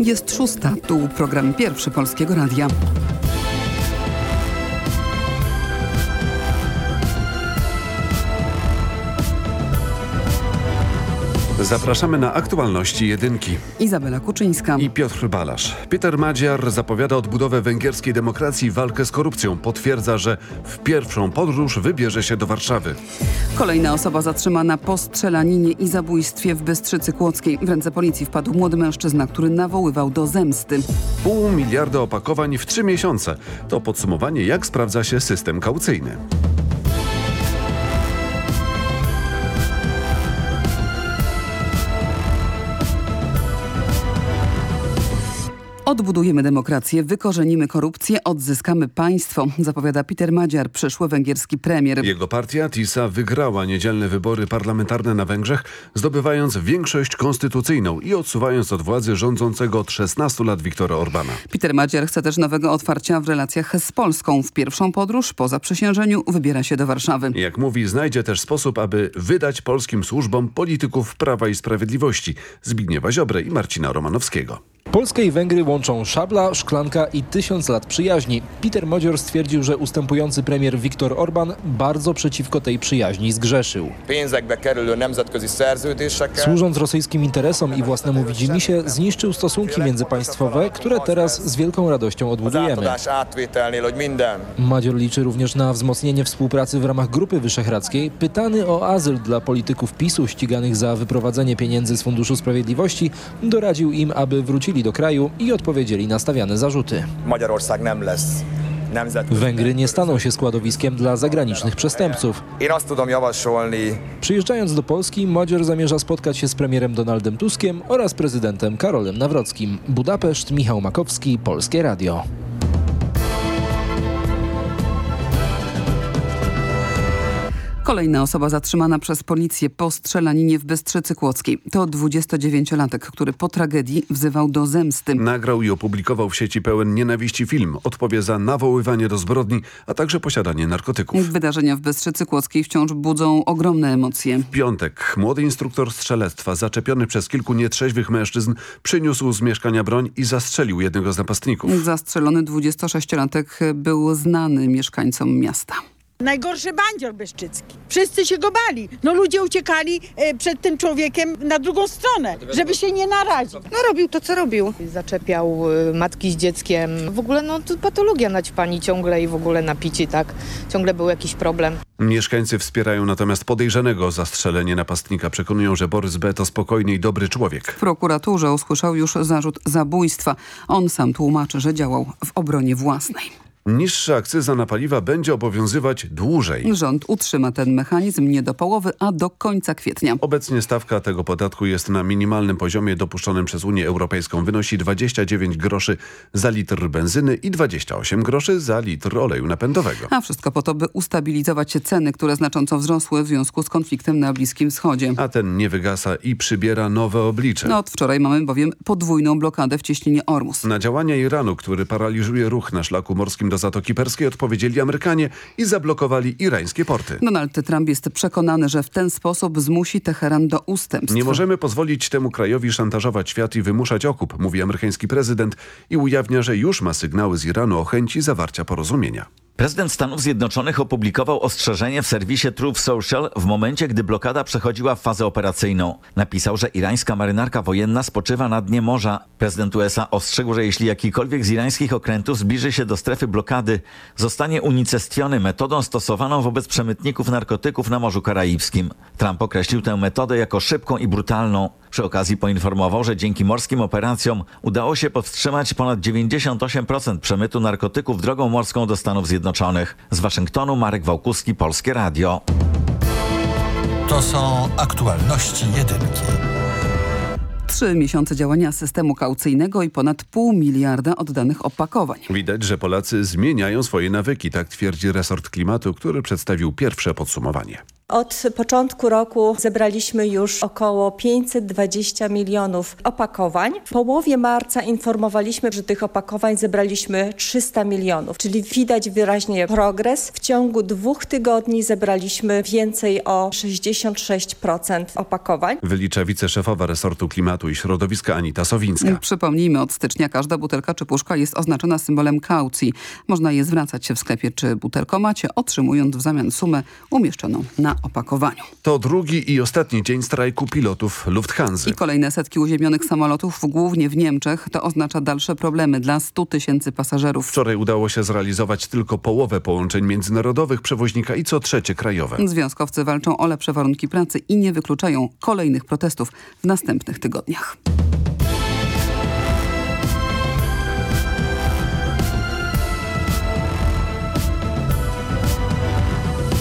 Jest szósta. Tu program pierwszy Polskiego Radia. Zapraszamy na aktualności jedynki. Izabela Kuczyńska. I Piotr Balasz. Peter Madziar zapowiada odbudowę węgierskiej demokracji i walkę z korupcją. Potwierdza, że w pierwszą podróż wybierze się do Warszawy. Kolejna osoba zatrzymana po strzelaninie i zabójstwie w Bystrzycy Kłodzkiej. W ręce policji wpadł młody mężczyzna, który nawoływał do zemsty. Pół miliarda opakowań w trzy miesiące. To podsumowanie, jak sprawdza się system kaucyjny. Odbudujemy demokrację, wykorzenimy korupcję, odzyskamy państwo, zapowiada Peter Madziar, przyszły węgierski premier. Jego partia TISA wygrała niedzielne wybory parlamentarne na Węgrzech, zdobywając większość konstytucyjną i odsuwając od władzy rządzącego od 16 lat Viktora Orbana. Peter Madziar chce też nowego otwarcia w relacjach z Polską. W pierwszą podróż po zaprzysiężeniu wybiera się do Warszawy. Jak mówi, znajdzie też sposób, aby wydać polskim służbom polityków Prawa i Sprawiedliwości Zbigniewa Ziobrę i Marcina Romanowskiego. Polskę i Węgry łączą szabla, szklanka i tysiąc lat przyjaźni. Peter Modzior stwierdził, że ustępujący premier Viktor Orban bardzo przeciwko tej przyjaźni zgrzeszył. Służąc rosyjskim interesom i własnemu widzimisię, zniszczył stosunki międzypaństwowe, które teraz z wielką radością odbudujemy. Madzior liczy również na wzmocnienie współpracy w ramach Grupy Wyszehradzkiej. Pytany o azyl dla polityków PiSu ściganych za wyprowadzenie pieniędzy z Funduszu Sprawiedliwości, doradził im, aby wrócili do kraju i odpowiedzieli na stawiane zarzuty. Węgry nie staną się składowiskiem dla zagranicznych przestępców. Przyjeżdżając do Polski, Modzior zamierza spotkać się z premierem Donaldem Tuskiem oraz prezydentem Karolem Nawrockim. Budapeszt, Michał Makowski, Polskie Radio. Kolejna osoba zatrzymana przez policję po strzelaninie w Bystrzycy Kłodzkiej. To 29-latek, który po tragedii wzywał do zemsty. Nagrał i opublikował w sieci pełen nienawiści film. Odpowie za nawoływanie do zbrodni, a także posiadanie narkotyków. Wydarzenia w Bystrzycy Kłodzkiej wciąż budzą ogromne emocje. W piątek młody instruktor strzelectwa zaczepiony przez kilku nietrzeźwych mężczyzn przyniósł z mieszkania broń i zastrzelił jednego z napastników. Zastrzelony 26-latek był znany mieszkańcom miasta. Najgorszy bandzior Beszczycki. Wszyscy się go bali. No ludzie uciekali e, przed tym człowiekiem na drugą stronę, żeby się nie narazić. No robił to, co robił. Zaczepiał y, matki z dzieckiem. W ogóle no to patologia naćpani ciągle i w ogóle napici, tak. Ciągle był jakiś problem. Mieszkańcy wspierają natomiast podejrzanego o zastrzelenie napastnika. Przekonują, że Borys B. to spokojny i dobry człowiek. W prokuraturze usłyszał już zarzut zabójstwa. On sam tłumaczy, że działał w obronie własnej. Niższa akcyza na paliwa będzie obowiązywać dłużej. Rząd utrzyma ten mechanizm nie do połowy, a do końca kwietnia. Obecnie stawka tego podatku jest na minimalnym poziomie dopuszczonym przez Unię Europejską. Wynosi 29 groszy za litr benzyny i 28 groszy za litr oleju napędowego. A wszystko po to, by ustabilizować ceny, które znacząco wzrosły w związku z konfliktem na Bliskim Wschodzie. A ten nie wygasa i przybiera nowe oblicze. No, od wczoraj mamy bowiem podwójną blokadę w cieśninie Ormus. Na działania Iranu, który paraliżuje ruch na szlaku morskim do Zatoki Perskiej odpowiedzieli Amerykanie i zablokowali irańskie porty. Donald Trump jest przekonany, że w ten sposób zmusi Teheran do ustępstw. Nie możemy pozwolić temu krajowi szantażować świat i wymuszać okup, mówi amerykański prezydent i ujawnia, że już ma sygnały z Iranu o chęci zawarcia porozumienia. Prezydent Stanów Zjednoczonych opublikował ostrzeżenie w serwisie Truth Social w momencie, gdy blokada przechodziła w fazę operacyjną. Napisał, że irańska marynarka wojenna spoczywa na dnie morza. Prezydent USA ostrzegł, że jeśli jakikolwiek z irańskich okrętów zbliży się do strefy blokady, zostanie unicestwiony metodą stosowaną wobec przemytników narkotyków na Morzu Karaibskim. Trump określił tę metodę jako szybką i brutalną. Przy okazji poinformował, że dzięki morskim operacjom udało się powstrzymać ponad 98% przemytu narkotyków drogą morską do Stanów Zjednoczonych. Z Waszyngtonu Marek Wałkuski, Polskie Radio. To są aktualności jedynki. Trzy miesiące działania systemu kaucyjnego i ponad pół miliarda oddanych opakowań. Widać, że Polacy zmieniają swoje nawyki, tak twierdzi resort klimatu, który przedstawił pierwsze podsumowanie. Od początku roku zebraliśmy już około 520 milionów opakowań. W połowie marca informowaliśmy, że tych opakowań zebraliśmy 300 milionów, czyli widać wyraźnie progres. W ciągu dwóch tygodni zebraliśmy więcej o 66% opakowań. Wylicza wiceszefowa resortu klimatu i środowiska Anita Sowińska. Przypomnijmy, od stycznia każda butelka czy puszka jest oznaczona symbolem kaucji. Można je zwracać się w sklepie czy butelkomacie, otrzymując w zamian sumę umieszczoną na opakowaniu. To drugi i ostatni dzień strajku pilotów Lufthansa. I kolejne setki uziemionych samolotów, głównie w Niemczech. To oznacza dalsze problemy dla 100 tysięcy pasażerów. Wczoraj udało się zrealizować tylko połowę połączeń międzynarodowych przewoźnika i co trzecie krajowe. Związkowcy walczą o lepsze warunki pracy i nie wykluczają kolejnych protestów w następnych tygodniach.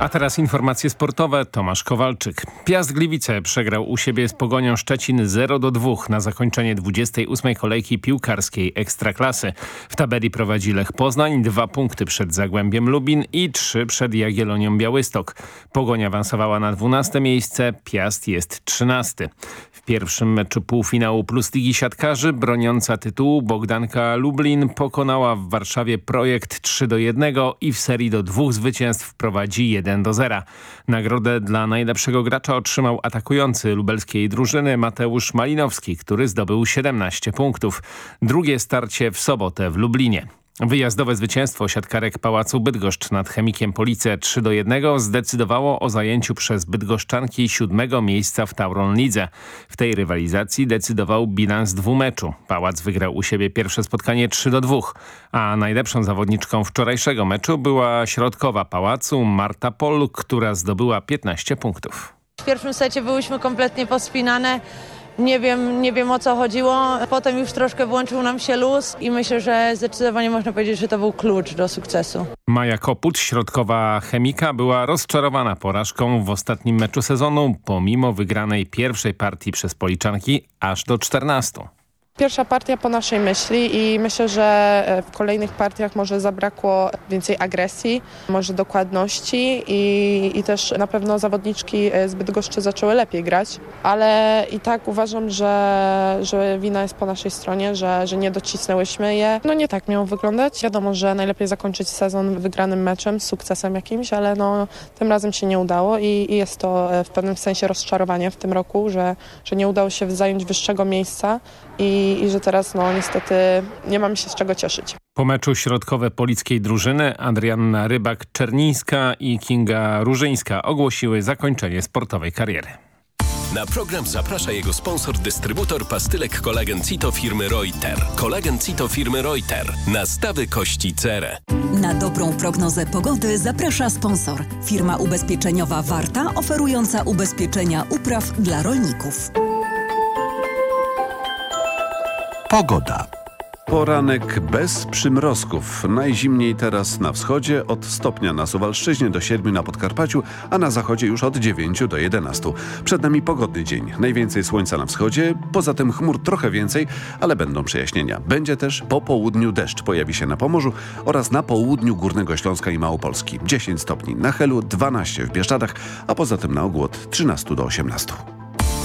A teraz informacje sportowe. Tomasz Kowalczyk. Piast Gliwice przegrał u siebie z Pogonią Szczecin 0 do 2 na zakończenie 28. kolejki piłkarskiej Ekstraklasy. W tabeli prowadzi Lech Poznań, dwa punkty przed Zagłębiem Lubin i trzy przed Jagiellonią Białystok. Pogoń awansowała na 12 miejsce, Piast jest 13. W pierwszym meczu półfinału Plus Ligi Siatkarzy broniąca tytułu Bogdanka Lublin pokonała w Warszawie projekt 3 do 1 i w serii do dwóch zwycięstw prowadzi 1 1 do 0. Nagrodę dla najlepszego gracza otrzymał atakujący lubelskiej drużyny Mateusz Malinowski, który zdobył 17 punktów. Drugie starcie w sobotę w Lublinie. Wyjazdowe zwycięstwo siatkarek Pałacu Bydgoszcz nad Chemikiem Police 3 do 1 zdecydowało o zajęciu przez Bydgoszczanki siódmego miejsca w Tauron Lidze. W tej rywalizacji decydował bilans dwumeczu. Pałac wygrał u siebie pierwsze spotkanie 3 do 2, a najlepszą zawodniczką wczorajszego meczu była środkowa Pałacu Marta Pol, która zdobyła 15 punktów. W pierwszym secie byłyśmy kompletnie pospinane. Nie wiem, nie wiem o co chodziło. Potem już troszkę włączył nam się luz i myślę, że zdecydowanie można powiedzieć, że to był klucz do sukcesu. Maja Koput, środkowa chemika, była rozczarowana porażką w ostatnim meczu sezonu, pomimo wygranej pierwszej partii przez Policzanki aż do 14. Pierwsza partia po naszej myśli i myślę, że e, w kolejnych partiach może zabrakło więcej agresji, może dokładności i, i też na pewno zawodniczki z Bydgoszczy zaczęły lepiej grać, ale i tak uważam, że, że wina jest po naszej stronie, że, że nie docisnęłyśmy je. No nie tak miało wyglądać. Wiadomo, że najlepiej zakończyć sezon wygranym meczem, sukcesem jakimś, ale no, tym razem się nie udało i, i jest to e, w pewnym sensie rozczarowanie w tym roku, że, że nie udało się zająć wyższego miejsca i, i że teraz no niestety nie mamy się z czego cieszyć. Po meczu środkowe polickiej drużyny Adrianna Rybak-Czernińska i Kinga Różyńska ogłosiły zakończenie sportowej kariery. Na program zaprasza jego sponsor, dystrybutor pastylek kolagen Cito firmy Reuter. Kolagen Cito firmy Reuter. Nastawy kości cerę. Na dobrą prognozę pogody zaprasza sponsor. Firma ubezpieczeniowa Warta, oferująca ubezpieczenia upraw dla rolników. Pogoda. Poranek bez przymrozków. Najzimniej teraz na wschodzie, od stopnia na Suwalszczyźnie do 7 na Podkarpaciu, a na zachodzie już od 9 do 11. Przed nami pogodny dzień. Najwięcej słońca na wschodzie, poza tym chmur trochę więcej, ale będą przejaśnienia. Będzie też po południu deszcz. Pojawi się na Pomorzu oraz na południu Górnego Śląska i Małopolski. 10 stopni na Helu, 12 w Bieszczadach, a poza tym na ogół od 13 do 18.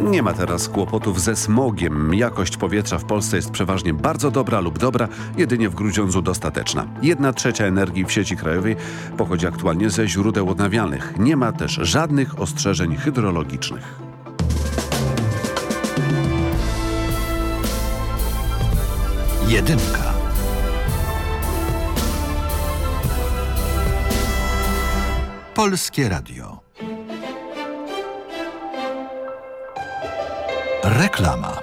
Nie ma teraz kłopotów ze smogiem. Jakość powietrza w Polsce jest przeważnie bardzo dobra lub dobra, jedynie w Grudziądzu dostateczna. Jedna trzecia energii w sieci krajowej pochodzi aktualnie ze źródeł odnawialnych. Nie ma też żadnych ostrzeżeń hydrologicznych. Jedynka. Polskie Radio. Reklama.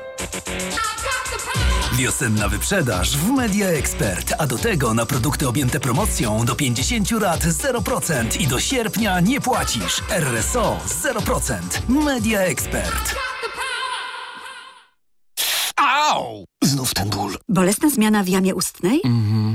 Wiosenna wyprzedaż w Media Expert, a do tego na produkty objęte promocją do 50 lat 0% i do sierpnia nie płacisz. RSO 0%. Media Expert. Au! Znów ten ból. Bolesna zmiana w jamie ustnej?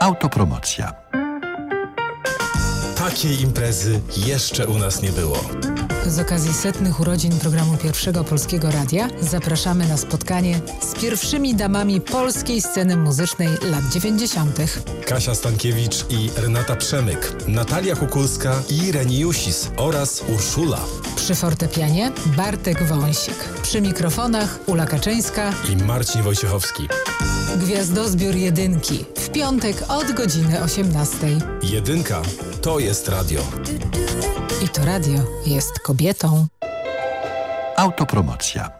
Autopromocja. Takiej imprezy jeszcze u nas nie było. Z okazji setnych urodzin programu Pierwszego Polskiego Radia zapraszamy na spotkanie z pierwszymi damami polskiej sceny muzycznej lat 90. Kasia Stankiewicz i Renata Przemyk, Natalia Kukulska i Reni Jusis oraz Urszula. Przy fortepianie Bartek Wąsik. Przy mikrofonach Ula Kaczyńska i Marcin Wojciechowski. Gwiazdozbiór Jedynki w piątek od godziny 18. Jedynka to jest radio. I to radio jest kobietą. Autopromocja.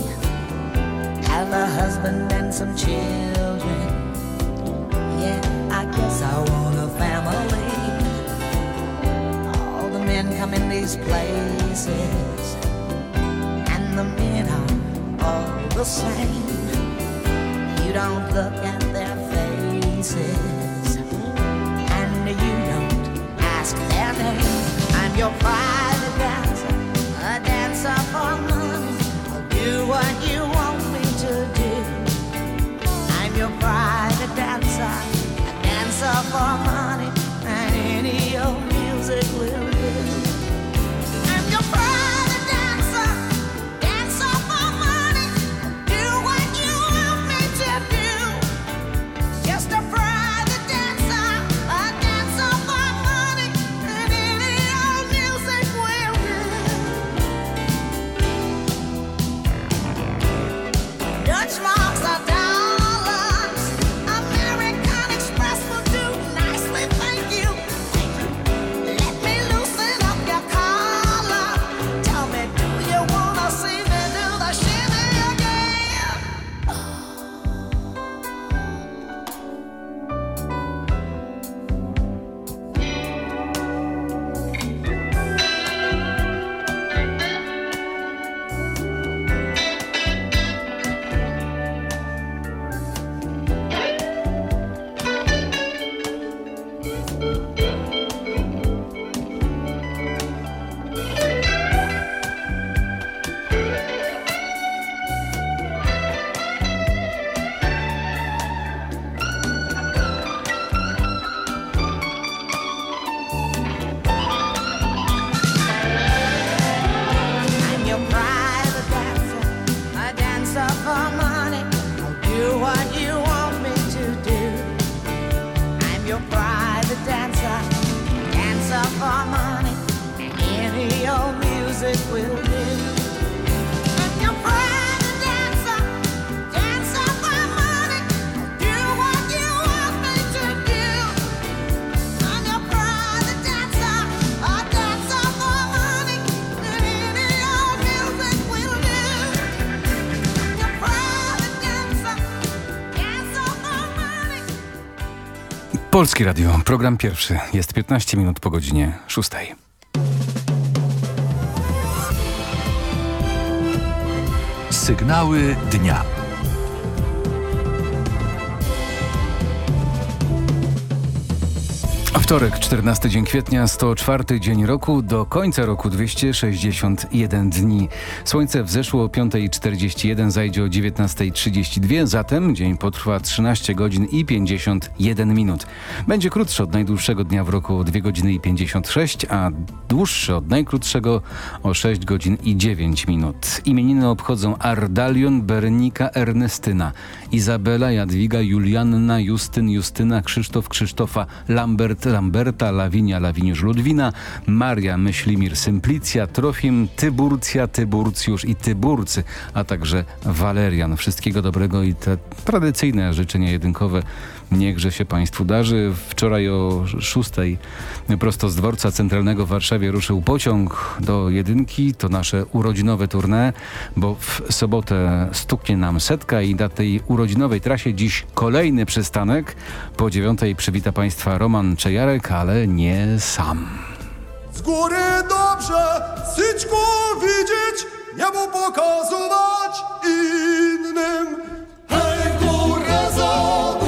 have a husband and some children. Yeah, I guess I want a family. All the men come in these places, and the men are all the same. You don't look at their faces, and you don't ask their name. I'm your private how long Polskie Radio, program pierwszy. Jest 15 minut po godzinie 6. Sygnały dnia. Wtorek, 14 dzień kwietnia, 104 dzień roku, do końca roku 261 dni. Słońce wzeszło o 5.41, zajdzie o 19.32, zatem dzień potrwa 13 godzin i 51 minut. Będzie krótszy od najdłuższego dnia w roku o 2 godziny i 56, a dłuższy od najkrótszego o 6 godzin i 9 minut. Imieniny obchodzą Ardalion, Bernika, Ernestyna, Izabela, Jadwiga, Julianna, Justyn, Justyna, Krzysztof, Krzysztofa, Lambert, Lamberta, Lawinia, Lawiniusz, Ludwina, Maria, Myślimir, Symplicja, Trofim, Tyburcja, Tyburcjusz i Tyburcy, a także Walerian. Wszystkiego dobrego i te tradycyjne życzenia jedynkowe niechże się Państwu darzy. Wczoraj o szóstej prosto z dworca centralnego w Warszawie ruszył pociąg do jedynki. To nasze urodzinowe tournée, bo w sobotę stuknie nam setka i na tej urodzinowej trasie dziś kolejny przystanek. Po dziewiątej przywita Państwa Roman Czejarek, ale nie sam. Z góry dobrze syćku widzieć, niebo pokazywać innym. Hej, górę za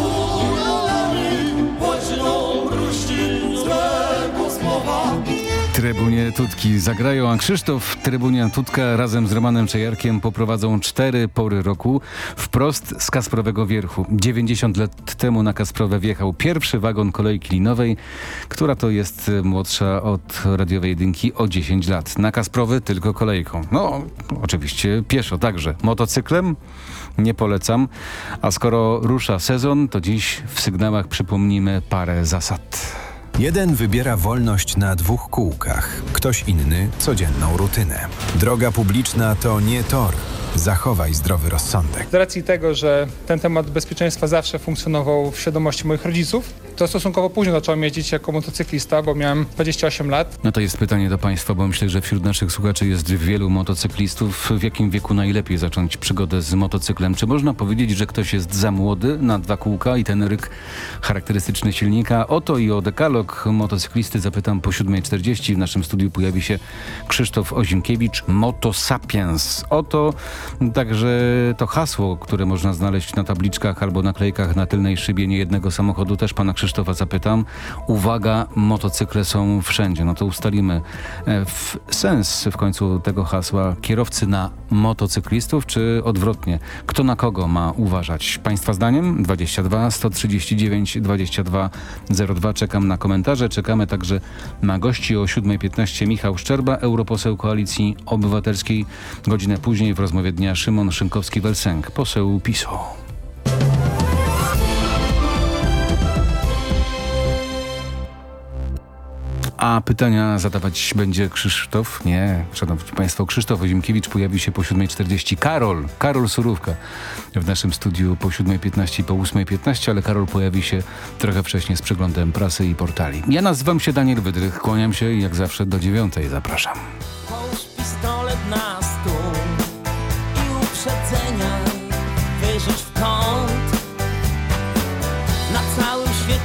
Trybunie Tutki zagrają, a Krzysztof Trybunia Tutka razem z Romanem Czejarkiem poprowadzą cztery pory roku wprost z Kasprowego Wierchu. 90 lat temu na Kasprowe wjechał pierwszy wagon kolejki linowej, która to jest młodsza od radiowej jedynki o 10 lat. Na Kasprowy tylko kolejką. No, oczywiście pieszo także. Motocyklem? Nie polecam. A skoro rusza sezon, to dziś w sygnałach przypomnimy parę zasad. Jeden wybiera wolność na dwóch kółkach, ktoś inny codzienną rutynę. Droga publiczna to nie tor. Zachowaj zdrowy rozsądek. Z racji tego, że ten temat bezpieczeństwa zawsze funkcjonował w świadomości moich rodziców, to stosunkowo późno zacząłem jeździć jako motocyklista, bo miałem 28 lat. No to jest pytanie do Państwa, bo myślę, że wśród naszych słuchaczy jest wielu motocyklistów. W jakim wieku najlepiej zacząć przygodę z motocyklem? Czy można powiedzieć, że ktoś jest za młody na dwa kółka i ten ryk charakterystyczny silnika? Oto i o dekalog motocyklisty zapytam po 7.40. W naszym studiu pojawi się Krzysztof Ozimkiewicz, Motosapiens. Oto także to hasło, które można znaleźć na tabliczkach albo naklejkach na tylnej szybie niejednego samochodu. Też pana Krzysztofa zapytam. Uwaga, motocykle są wszędzie. No to ustalimy e, w sens w końcu tego hasła. Kierowcy na motocyklistów, czy odwrotnie? Kto na kogo ma uważać? Państwa zdaniem? 22 139 22 02. Czekam na komentarze. Czekamy także na gości o 7.15. Michał Szczerba, europoseł Koalicji Obywatelskiej. Godzinę później w rozmowie dnia Szymon Szynkowski-Welsenk, poseł PiSu. A pytania zadawać będzie Krzysztof? Nie, szanowni państwo, Krzysztof Ozimkiewicz pojawi się po 7.40. Karol, Karol Surówka w naszym studiu po 7.15 i po 8.15, ale Karol pojawi się trochę wcześniej z przeglądem prasy i portali. Ja nazywam się Daniel Wydrych, kłaniam się i jak zawsze do dziewiątej zapraszam.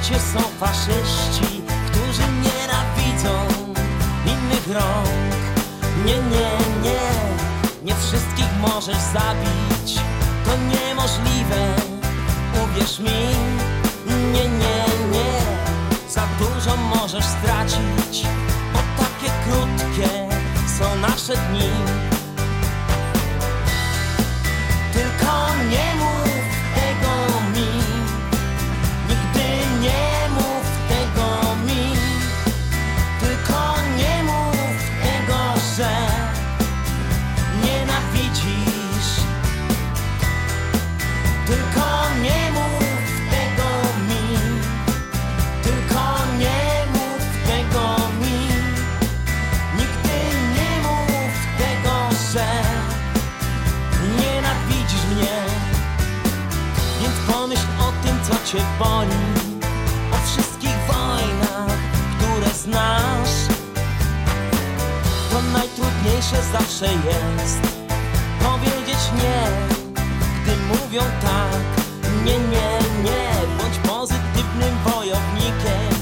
Świecie są faszyści, którzy nienawidzą innych rąk. Nie, nie, nie, nie wszystkich możesz zabić, to niemożliwe, uwierz mi. Nie, nie, nie, za dużo możesz stracić, bo takie krótkie są nasze dni. Cię boli o wszystkich wojnach, które znasz. To najtrudniejsze zawsze jest powiedzieć nie, gdy mówią tak. Nie, nie, nie, bądź pozytywnym wojownikiem,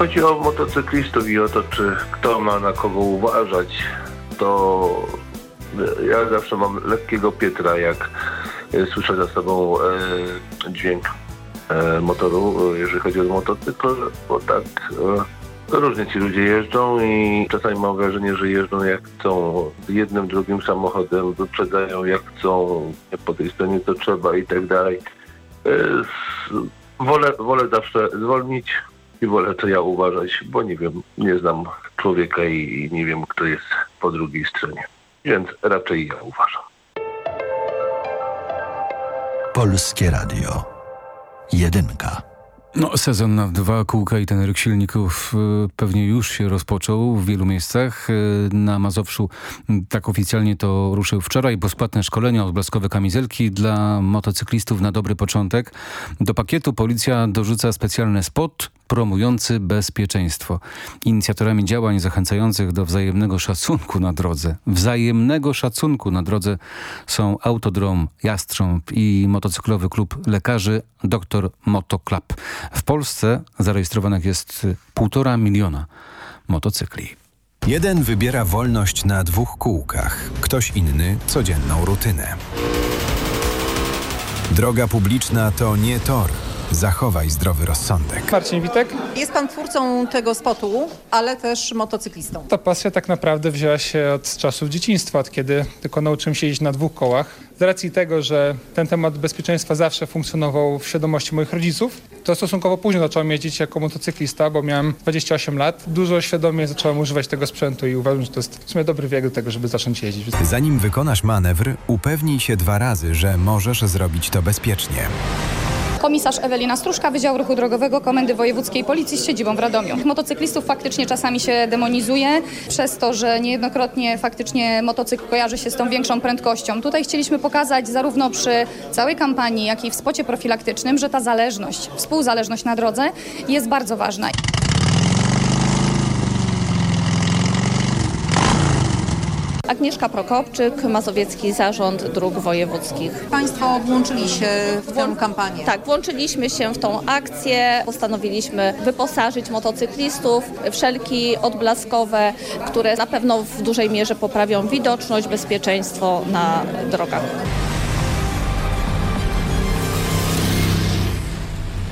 chodzi o motocyklistów i o to, czy kto ma na kogo uważać, to ja zawsze mam lekkiego Pietra, jak e, słyszę za sobą e, dźwięk e, motoru, e, jeżeli chodzi o motocykl, bo tak e, różnie ci ludzie jeżdżą i czasami mam wrażenie, że jeżdżą jak chcą, jednym, drugim samochodem, wyprzedzają jak chcą, po tej stronie to trzeba i tak dalej. E, Wolę, wolę zawsze zwolnić i wolę to ja uważać, bo nie wiem, nie znam człowieka i, nie wiem, kto jest po drugiej stronie. Więc raczej ja uważam. Polskie Radio. Jedynka. No, sezon na dwa kółka i ten ryk silników y, pewnie już się rozpoczął w wielu miejscach. Y, Na Mazowszu tak oficjalnie to ruszył wczoraj. Bezpłatne szkolenia, odblaskowe kamizelki dla motocyklistów na dobry początek. Do pakietu policja dorzuca specjalny spot promujący bezpieczeństwo. Inicjatorami działań zachęcających do wzajemnego szacunku na drodze, wzajemnego szacunku na drodze są Autodrom Jastrząb i motocyklowy klub lekarzy Dr Moto Club. W Polsce zarejestrowanych jest y, półtora miliona motocykli. Jeden wybiera wolność na dwóch kółkach, ktoś inny codzienną rutynę. Droga publiczna to nie tor. Zachowaj zdrowy rozsądek. Marcin Witek. Jest pan twórcą tego spotu, ale też motocyklistą. Ta pasja tak naprawdę wzięła się od czasów dzieciństwa, od kiedy tylko nauczyłem się jeździć na dwóch kołach. Z racji tego, że ten temat bezpieczeństwa zawsze funkcjonował w świadomości moich rodziców, to stosunkowo późno zacząłem jeździć jako motocyklista, bo miałem 28 lat. Dużo świadomie zacząłem używać tego sprzętu i uważam, że to jest w sumie dobry wiek do tego, żeby zacząć jeździć. Zanim wykonasz manewr, upewnij się dwa razy, że możesz zrobić to bezpiecznie. Komisarz Ewelina Stróżka, Wydział Ruchu Drogowego Komendy Wojewódzkiej Policji z siedzibą w Radomiu. Motocyklistów faktycznie czasami się demonizuje przez to, że niejednokrotnie faktycznie motocykl kojarzy się z tą większą prędkością. Tutaj chcieliśmy pokazać zarówno przy całej kampanii, jak i w spocie profilaktycznym, że ta zależność, współzależność na drodze jest bardzo ważna. Agnieszka Prokopczyk, Mazowiecki Zarząd Dróg Wojewódzkich. Państwo włączyli się w tę kampanię. Tak, włączyliśmy się w tą akcję, postanowiliśmy wyposażyć motocyklistów w szelki odblaskowe, które na pewno w dużej mierze poprawią widoczność, bezpieczeństwo na drogach.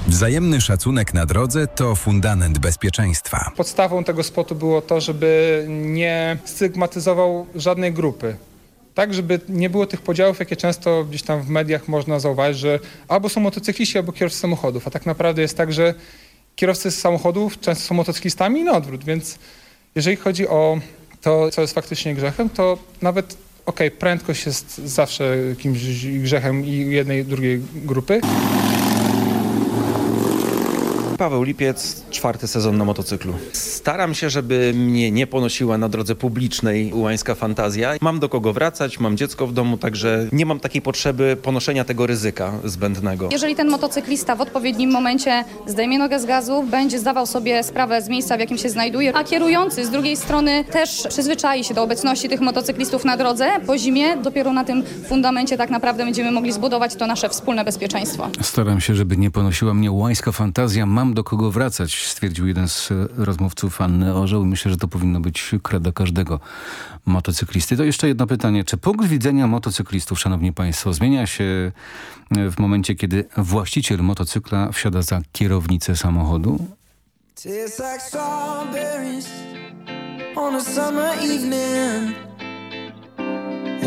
Wzajemny szacunek na drodze to fundament bezpieczeństwa. Podstawą tego spotu było to, żeby nie stygmatyzował żadnej grupy. Tak, żeby nie było tych podziałów, jakie często gdzieś tam w mediach można zauważyć, że albo są motocykliści, albo kierowcy samochodów. A tak naprawdę jest tak, że kierowcy samochodów często są motocyklistami i na odwrót. Więc jeżeli chodzi o to, co jest faktycznie grzechem, to nawet okej, prędkość jest zawsze jakimś grzechem i jednej drugiej grupy. Paweł Lipiec, czwarty sezon na motocyklu. Staram się, żeby mnie nie ponosiła na drodze publicznej ułańska fantazja. Mam do kogo wracać, mam dziecko w domu, także nie mam takiej potrzeby ponoszenia tego ryzyka zbędnego. Jeżeli ten motocyklista w odpowiednim momencie zdejmie nogę z gazu, będzie zdawał sobie sprawę z miejsca, w jakim się znajduje, a kierujący z drugiej strony też przyzwyczai się do obecności tych motocyklistów na drodze, po zimie dopiero na tym fundamencie tak naprawdę będziemy mogli zbudować to nasze wspólne bezpieczeństwo. Staram się, żeby nie ponosiła mnie łańska fantazja. Mam do kogo wracać, stwierdził jeden z e, rozmówców Anny Orzeł. Myślę, że to powinno być kredo każdego motocyklisty. To jeszcze jedno pytanie. Czy punkt widzenia motocyklistów, szanowni państwo, zmienia się e, w momencie, kiedy właściciel motocykla wsiada za kierownicę samochodu?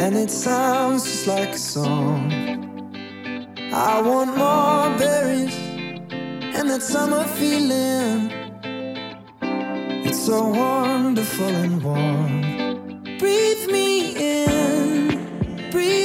And it sounds just like a song. I want more berries and that summer feeling. It's so wonderful and warm. Breathe me in, breathe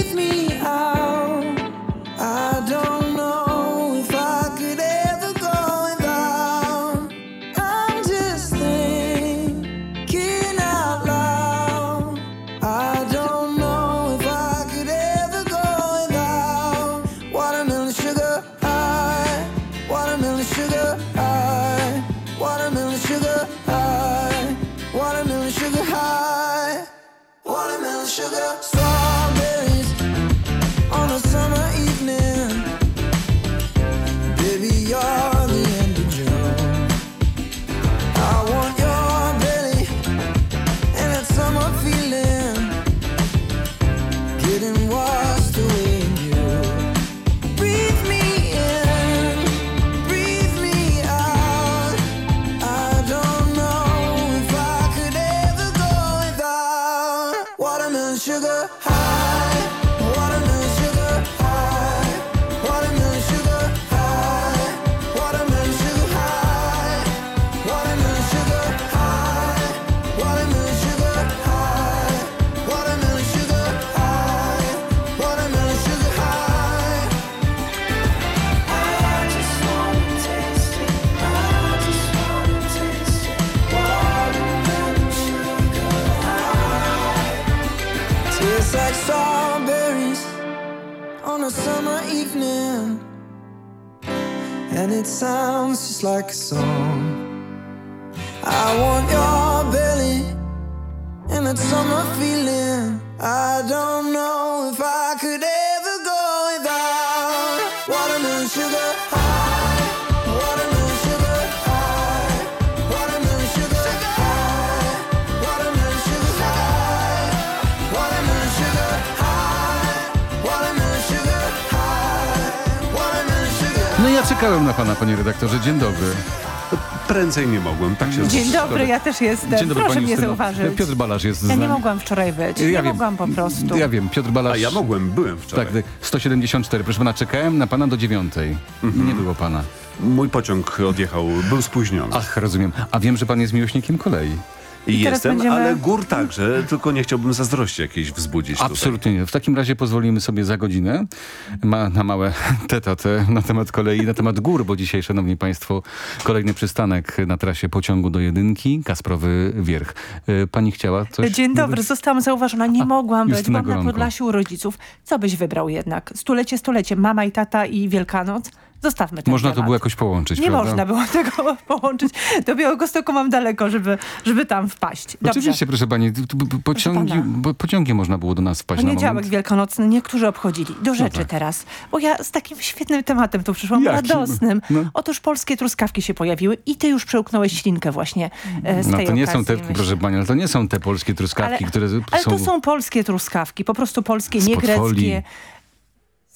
czekałem na pana, panie redaktorze. Dzień dobry. Prędzej nie mogłem, tak się Dzień dobry, ja też jestem. Dzień dobry, Proszę pani mnie Justyno. zauważyć. Piotr Balasz jest Ja z nie nami. mogłam wczoraj być. Ja nie wiem. mogłam po prostu. Ja wiem, Piotr Balasz... A ja mogłem, byłem wczoraj. Tak, tak, 174. Proszę pana, czekałem na pana do dziewiątej. Nie było pana. Mój pociąg odjechał, był spóźniony. Ach, rozumiem. A wiem, że pan jest miłośnikiem kolei. I jestem, będziemy- ale gór także, tylko nie chciałbym zazdrości jakiejś wzbudzić tutaj. Absolutnie nie. W takim razie pozwolimy sobie za godzinę ma, na małe tetate na temat kolei, na temat gór, bo dzisiaj, szanowni państwo, kolejny przystanek na trasie pociągu do jedynki, Kasprowy Wierch. E, Pani chciała coś? Dzień dobry, zostałam zauważona. Nie mogłam być. Byłam na. Podlasiu u rodziców. Co byś wybrał jednak? Stulecie, stulecie. Mama i tata i Wielkanoc? Zostawmy ten Można to temat. było jakoś połączyć, Nie prawda? można było tego połączyć. Do Białegostoku mam daleko, żeby, żeby tam wpaść. Dobrze. Oczywiście, proszę pani, pociągi, pociągiem można było do nas wpaść na Poniedziałek moment. wielkanocny niektórzy obchodzili. Do rzeczy tak. teraz. Bo ja z takim świetnym tematem tu przyszłam, Jakim? radosnym. No. Otóż polskie truskawki się pojawiły i ty już przełknąłeś ślinkę właśnie e, z No tej to nie są okazji, te, myślę. proszę pani, ale to nie są te polskie truskawki, Ale, które ale są... to są polskie truskawki, po prostu polskie, nie greckie.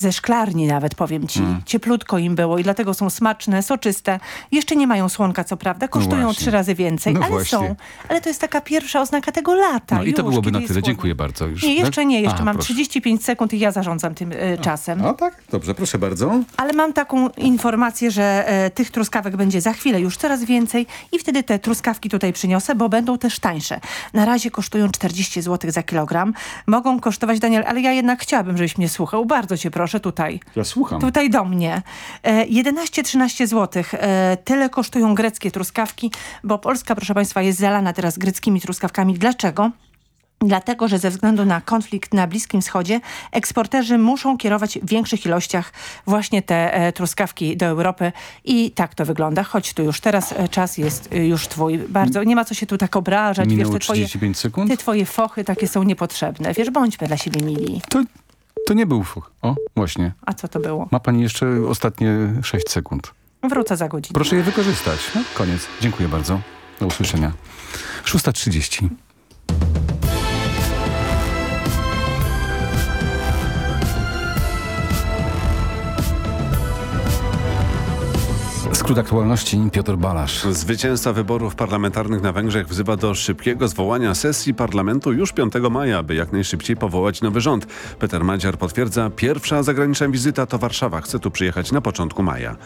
Ze szklarni nawet, powiem ci. Mm. Cieplutko im było i dlatego są smaczne, soczyste. Jeszcze nie mają słonka, co prawda. Kosztują właśnie. trzy razy więcej, No ale właśnie. są. Ale to jest taka pierwsza oznaka tego lata. No i to już, byłoby kiedy na tyle. Dziękuję bardzo. Już, Nie, jeszcze tak? nie. Jeszcze Aha, mam proszę. 35 sekund i ja zarządzam tym e, czasem. No tak, dobrze, proszę bardzo. Ale mam taką informację, że e, tych truskawek będzie za chwilę już coraz więcej i wtedy te truskawki tutaj przyniosę, bo będą też tańsze. Na razie kosztują 40 zł za kilogram. Mogą kosztować, Daniel, ale ja jednak chciałabym, żebyś mnie słuchał. Bardzo cię proszę. Proszę tutaj. Ja słucham. Tutaj do mnie. E, 11-13 zł. E, tyle kosztują greckie truskawki, bo Polska, proszę Państwa, jest zalana teraz greckimi truskawkami. Dlaczego? Dlatego, że ze względu na konflikt na Bliskim Wschodzie eksporterzy muszą kierować w większych ilościach właśnie te e, truskawki do Europy i tak to wygląda. Choć tu już teraz e, czas jest e, już twój. Bardzo, nie ma co się tu tak obrażać. Minęło wiesz, te twoje, 35 sekund? te twoje fochy takie są niepotrzebne. Wiesz, bądźmy dla siebie mili. To, to nie był fuch. O, właśnie. A co to było? Ma pani jeszcze ostatnie 6 sekund. Wrócę za godzinę. Proszę je wykorzystać. No, koniec. Dziękuję bardzo. Do usłyszenia. 6.30. Skrót aktualności Piotr Balasz. Zwycięzca wyborów parlamentarnych na Węgrzech wzywa do szybkiego zwołania sesji parlamentu już 5 maja, by jak najszybciej powołać nowy rząd. Peter Madziar potwierdza, pierwsza zagraniczna wizyta to Warszawa. Chce tu przyjechać na początku maja.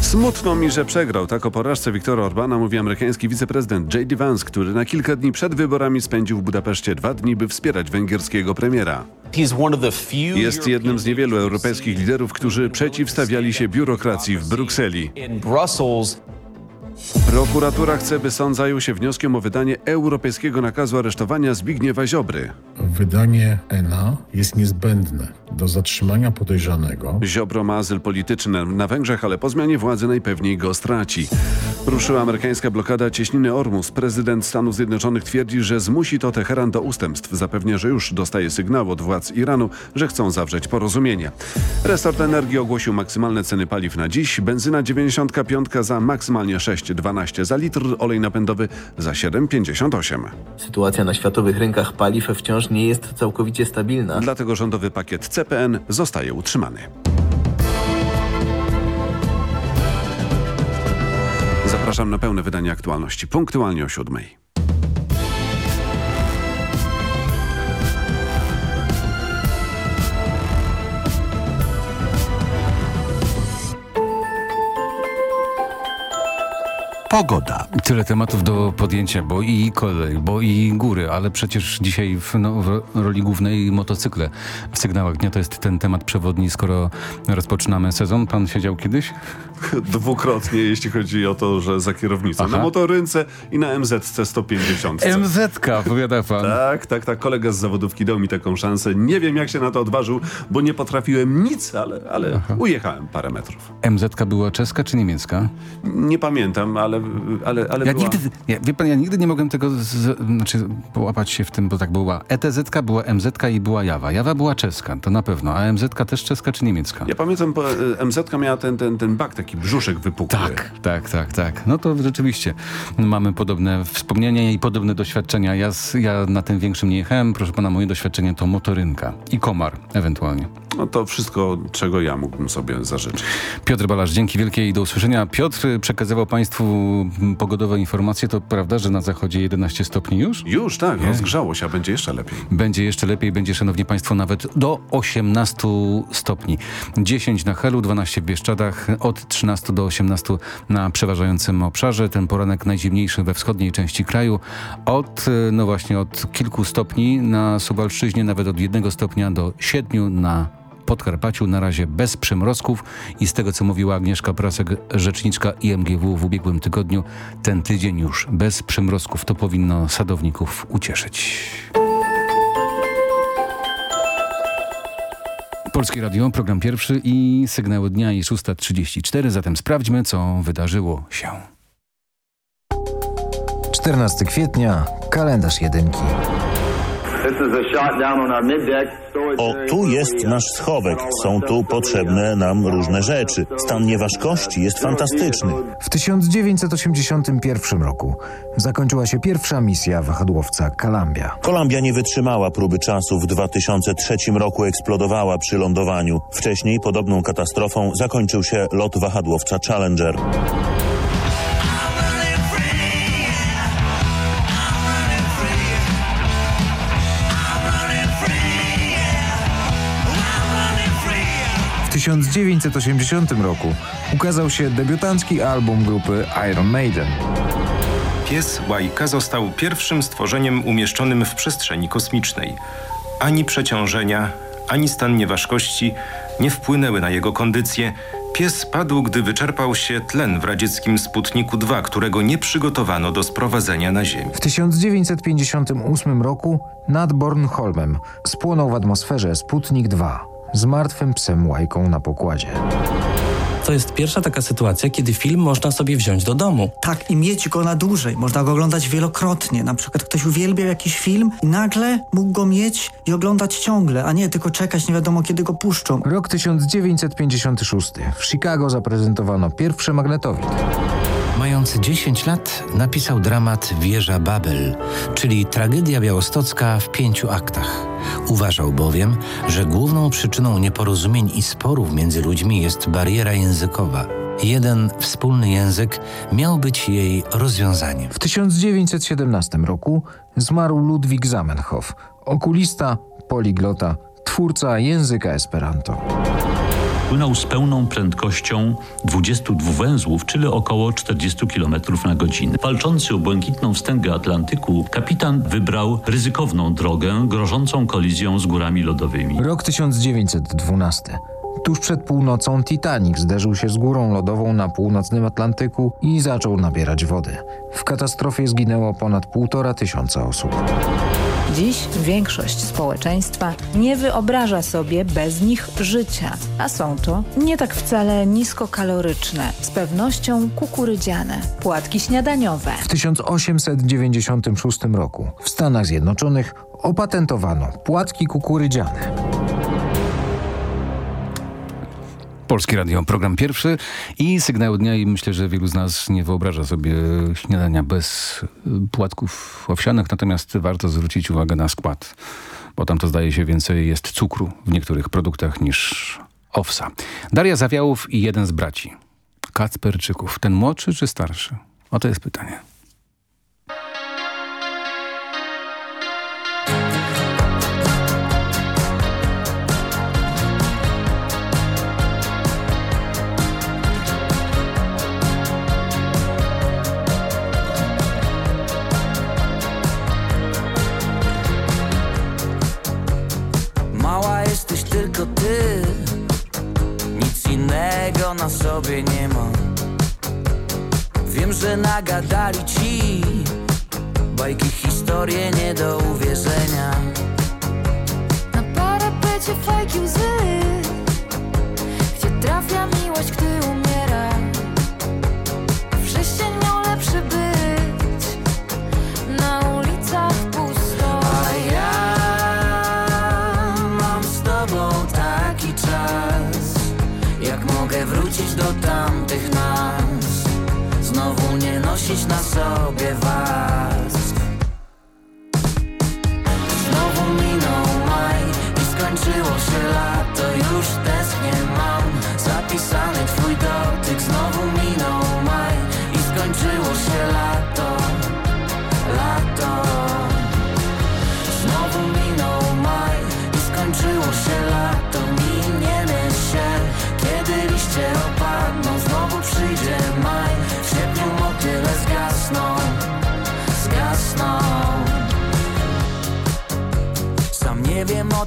Smutno mi, że przegrał. Tak o porażce Viktora Orbana mówi amerykański wiceprezydent J.D. Vance, który na kilka dni przed wyborami spędził w Budapeszcie dwa dni, by wspierać węgierskiego premiera. Jest jednym z niewielu europejskich liderów, którzy przeciwstawiali się biurokracji w Brukseli. Muscles. Prokuratura chce, by sąd zajął się wnioskiem o wydanie europejskiego nakazu aresztowania Zbigniewa Ziobry. Wydanie ENA jest niezbędne do zatrzymania podejrzanego. Ziobro ma azyl polityczny na Węgrzech, ale po zmianie władzy najpewniej go straci. Ruszyła amerykańska blokada cieśniny Ormus. Prezydent Stanów Zjednoczonych twierdzi, że zmusi to Teheran do ustępstw. Zapewnia, że już dostaje sygnał od władz Iranu, że chcą zawrzeć porozumienie. Resort Energii ogłosił maksymalne ceny paliw na dziś. Benzyna 95 za maksymalnie 6,12 za litr, olej napędowy za 7,58. Sytuacja na światowych rynkach paliw wciąż nie jest całkowicie stabilna. Dlatego rządowy pakiet CPN zostaje utrzymany. Zapraszam na pełne wydanie aktualności punktualnie o siódmej. Pogoda. Tyle tematów do podjęcia, bo i kolej, bo i góry, ale przecież dzisiaj w, no, w roli głównej motocykle w sygnałach dnia to jest ten temat przewodni, skoro rozpoczynamy sezon. Pan siedział kiedyś? Dwukrotnie, jeśli chodzi o to, że za kierownicą. Aha. Na motorynce i na MZC 150. MZ-ka, powiada pan. Tak, tak, tak. Kolega z zawodówki dał mi taką szansę. Nie wiem, jak się na to odważył, bo nie potrafiłem nic, ale, ale ujechałem parę metrów. MZ-ka była czeska czy niemiecka? Nie pamiętam, ale, ale, ale Ja była... nigdy, ja, wie pan, ja nigdy nie mogłem tego, z, znaczy połapać się w tym, bo tak była ETZ-ka, była MZ-ka i była Jawa. Jawa była czeska, to na pewno, a MZ-ka też czeska czy niemiecka? Ja pamiętam, e, MZ miała ten, ten, ten bak, taki brzuszek wypukły. Tak, tak, tak, tak. No to rzeczywiście mamy podobne wspomnienia i podobne doświadczenia. Ja, z, ja na tym większym nie jechałem. Proszę pana, moje doświadczenie to motorynka i komar ewentualnie. No to wszystko, czego ja mógłbym sobie zażyczyć. Piotr Balasz, dzięki wielkie i do usłyszenia. Piotr przekazywał państwu pogodowe informacje. To prawda, że na zachodzie 11 stopni już? Już, tak, Nie. rozgrzało się, a będzie jeszcze lepiej. Będzie jeszcze lepiej, będzie, szanowni państwo, nawet do 18 stopni. 10 na Helu, 12 w Bieszczadach, od 13 do 18 na przeważającym obszarze. Ten poranek najzimniejszy we wschodniej części kraju. Od, no właśnie, od kilku stopni na Suwalszczyźnie, nawet od 1 stopnia do 7 na Podkarpaciu na razie bez przymrozków i z tego co mówiła Agnieszka Prasek, rzeczniczka IMGW w ubiegłym tygodniu, ten tydzień już bez przymrozków. To powinno sadowników ucieszyć. Polskie Radio, program pierwszy i sygnały dnia i 6.34, zatem sprawdźmy co wydarzyło się. 14 kwietnia, kalendarz jedynki. O, tu jest nasz schowek. Są tu potrzebne nam różne rzeczy. Stan nieważkości jest fantastyczny. W 1981 roku zakończyła się pierwsza misja wahadłowca Columbia. Kolumbia nie wytrzymała próby czasu. W 2003 roku eksplodowała przy lądowaniu. Wcześniej podobną katastrofą zakończył się lot wahadłowca Challenger. 1980 roku ukazał się debiutancki album grupy Iron Maiden. Pies Łajka został pierwszym stworzeniem umieszczonym w przestrzeni kosmicznej. Ani przeciążenia, ani stan nieważkości nie wpłynęły na jego kondycję. Pies padł, gdy wyczerpał się tlen w radzieckim Sputniku 2, którego nie przygotowano do sprowadzenia na Ziemię. W 1958 roku nad Bornholmem spłonął w atmosferze Sputnik 2 z martwym psem łajką na pokładzie. To jest pierwsza taka sytuacja, kiedy film można sobie wziąć do domu. Tak, i mieć go na dłużej. Można go oglądać wielokrotnie. Na przykład ktoś uwielbiał jakiś film i nagle mógł go mieć i oglądać ciągle, a nie tylko czekać nie wiadomo kiedy go puszczą. Rok 1956. W Chicago zaprezentowano pierwszy magnetowid. Mając 10 lat napisał dramat Wieża Babel, czyli tragedia białostocka w pięciu aktach. Uważał bowiem, że główną przyczyną nieporozumień i sporów między ludźmi jest bariera językowa. Jeden wspólny język miał być jej rozwiązaniem. W 1917 roku zmarł Ludwik Zamenhof, okulista, poliglota, twórca języka Esperanto. Płynął z pełną prędkością 22 węzłów, czyli około 40 km na godzinę. Walczący o błękitną wstęgę Atlantyku, kapitan wybrał ryzykowną drogę, grożącą kolizją z górami lodowymi. Rok 1912. Tuż przed północą Titanic zderzył się z górą lodową na północnym Atlantyku i zaczął nabierać wody. W katastrofie zginęło ponad półtora tysiąca osób. Dziś większość społeczeństwa nie wyobraża sobie bez nich życia, a są to nie tak wcale niskokaloryczne, z pewnością kukurydziane, płatki śniadaniowe. W 1896 roku w Stanach Zjednoczonych opatentowano płatki kukurydziane. Polskie Radio, program pierwszy i sygnał dnia i myślę, że wielu z nas nie wyobraża sobie śniadania bez y, płatków owsianych, natomiast warto zwrócić uwagę na skład, bo tam to zdaje się więcej jest cukru w niektórych produktach niż owsa. Daria Zawiałów i jeden z braci, Kacperczyków. Ten młodszy czy starszy? O to jest pytanie. Tylko ty. Nic innego na sobie nie mam Wiem, że nagadali ci. Bajki, historie nie do uwierzenia. Na parapecie fajki łzy Gdzie trafia miłość, gdy umiera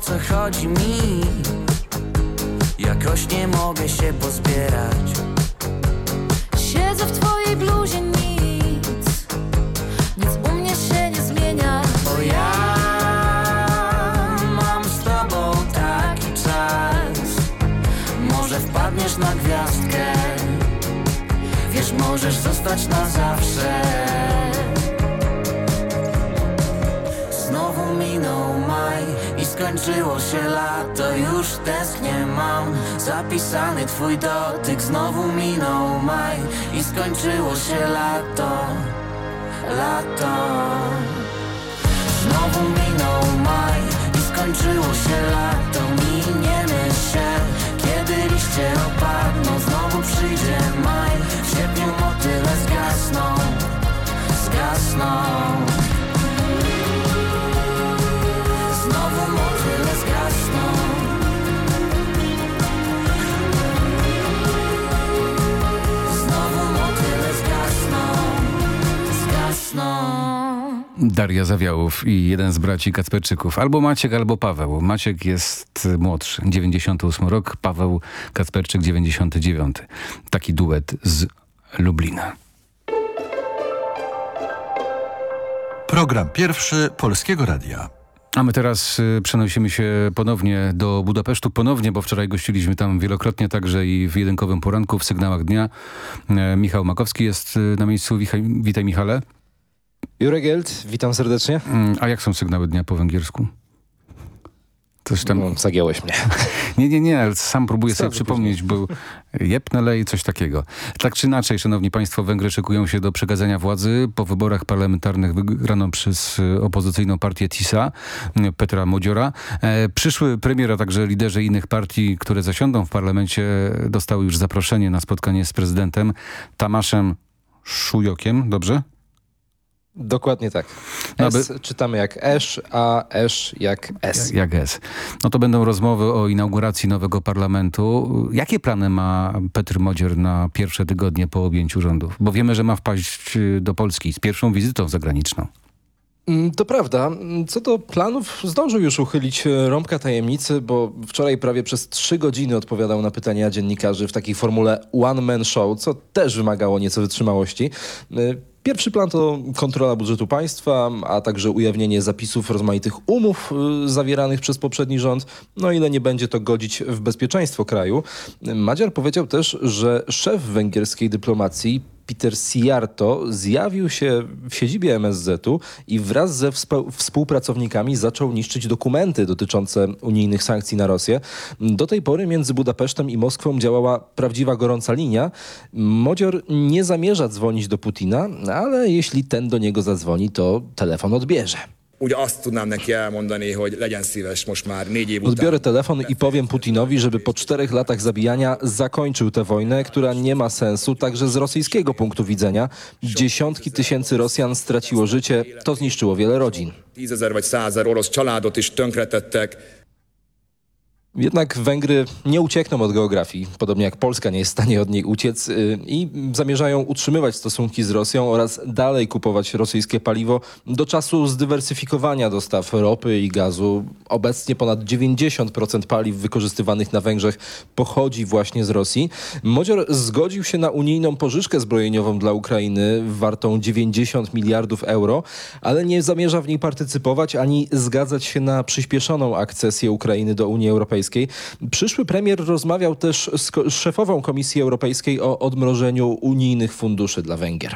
co chodzi mi. Jakoś nie mogę się pozbierać. Siedzę w twojej bluzie nic. Nic u mnie się nie zmienia. Bo ja mam z tobą taki czas. Może wpadniesz na gwiazdkę. Wiesz, możesz zostać na zawsze skończyło się lato Już tęsknię mam zapisany twój dotyk Znowu minął maj i skończyło się lato Lato. Znowu minął maj i skończyło się lato Miniemy się, kiedy liście opadną Znowu przyjdzie maj, w sierpniu motyle zgasną Zgasną Daria Zawiałów i jeden z braci Kacperczyków. Albo Maciek, albo Paweł. Maciek jest młodszy, 98 rok, Paweł Kacperczyk 99. Taki duet z Lublina. Program pierwszy Polskiego Radia. A my teraz y, przenosimy się ponownie do Budapesztu. Ponownie, bo wczoraj gościliśmy tam wielokrotnie, także i w jedynkowym poranku, w sygnałach dnia. E, Michał Makowski jest y, na miejscu. Witaj Michale. Juregeld, witam serdecznie. Mm, A jak są sygnały dnia po węgiersku? Coś tam... No, zagiąłeś mnie. Nie, nie, nie, ale sam próbuję sobie Sprawdzę przypomnieć, był Jepnelej, coś takiego. Tak czy inaczej, szanowni państwo, Węgry szykują się do przekazania władzy. Po wyborach parlamentarnych wygraną przez y, opozycyjną partię TISA, y, Petra Modziora. E, przyszły premier, a także liderzy innych partii, które zasiądą w parlamencie, dostały już zaproszenie na spotkanie z prezydentem Tamaszem Szujokiem, dobrze? Dokładnie tak. No, S czytamy jak esz, a esz jak S. Jak S. No to będą rozmowy o inauguracji nowego parlamentu. Jakie plany ma Petr Modzior na pierwsze tygodnie po objęciu rządów? Bo wiemy, że ma wpaść y, do Polski z pierwszą wizytą zagraniczną. Mm, To prawda. Co do planów, zdążył już uchylić e, rąbka tajemnicy, bo wczoraj prawie przez trzy godziny odpowiadał na pytania dziennikarzy w takiej formule one-man show, co też wymagało nieco wytrzymałości. Pierwszy plan to kontrola budżetu państwa, a także ujawnienie zapisów rozmaitych umów y, zawieranych przez poprzedni rząd, no ile nie będzie to godzić w bezpieczeństwo kraju. Madziar powiedział też, że szef węgierskiej dyplomacji Peter Sijarto zjawił się w siedzibie MSZ-u i wraz ze współ- współpracownikami zaczął niszczyć dokumenty dotyczące unijnych sankcji na Rosję. Do tej pory między Budapesztem i Moskwą działała prawdziwa gorąca linia. Modzior nie zamierza dzwonić do Putina, ale jeśli ten do niego zadzwoni, to telefon odbierze. Ugye azt tudnám neki elmondani, hogy legyen szíves most már négy év után. Odbiorę telefon i powiem Putinowi, żeby po czterech latach zabijania zakończył tę wojnę, która nie ma sensu także z rosyjskiego punktu widzenia. Dziesiątki tysięcy Rosjan straciło życie, to zniszczyło wiele rodzin. Tízezer vagy százezer orosz családot is tönkretettek. Jednak Węgry nie uciekną od geografii, podobnie jak Polska nie jest w stanie od niej uciec y, i zamierzają utrzymywać stosunki z Rosją oraz dalej kupować rosyjskie paliwo do czasu zdywersyfikowania dostaw ropy i gazu. Obecnie ponad 90% paliw wykorzystywanych na Węgrzech pochodzi właśnie z Rosji. Modzior zgodził się na unijną pożyczkę zbrojeniową dla Ukrainy wartą 90 miliardów euro, ale nie zamierza w niej partycypować ani zgadzać się na przyspieszoną akcesję Ukrainy do Unii Europejskiej. Przyszły premier rozmawiał też z, szefową Komisji Europejskiej o odmrożeniu unijnych funduszy dla Węgier.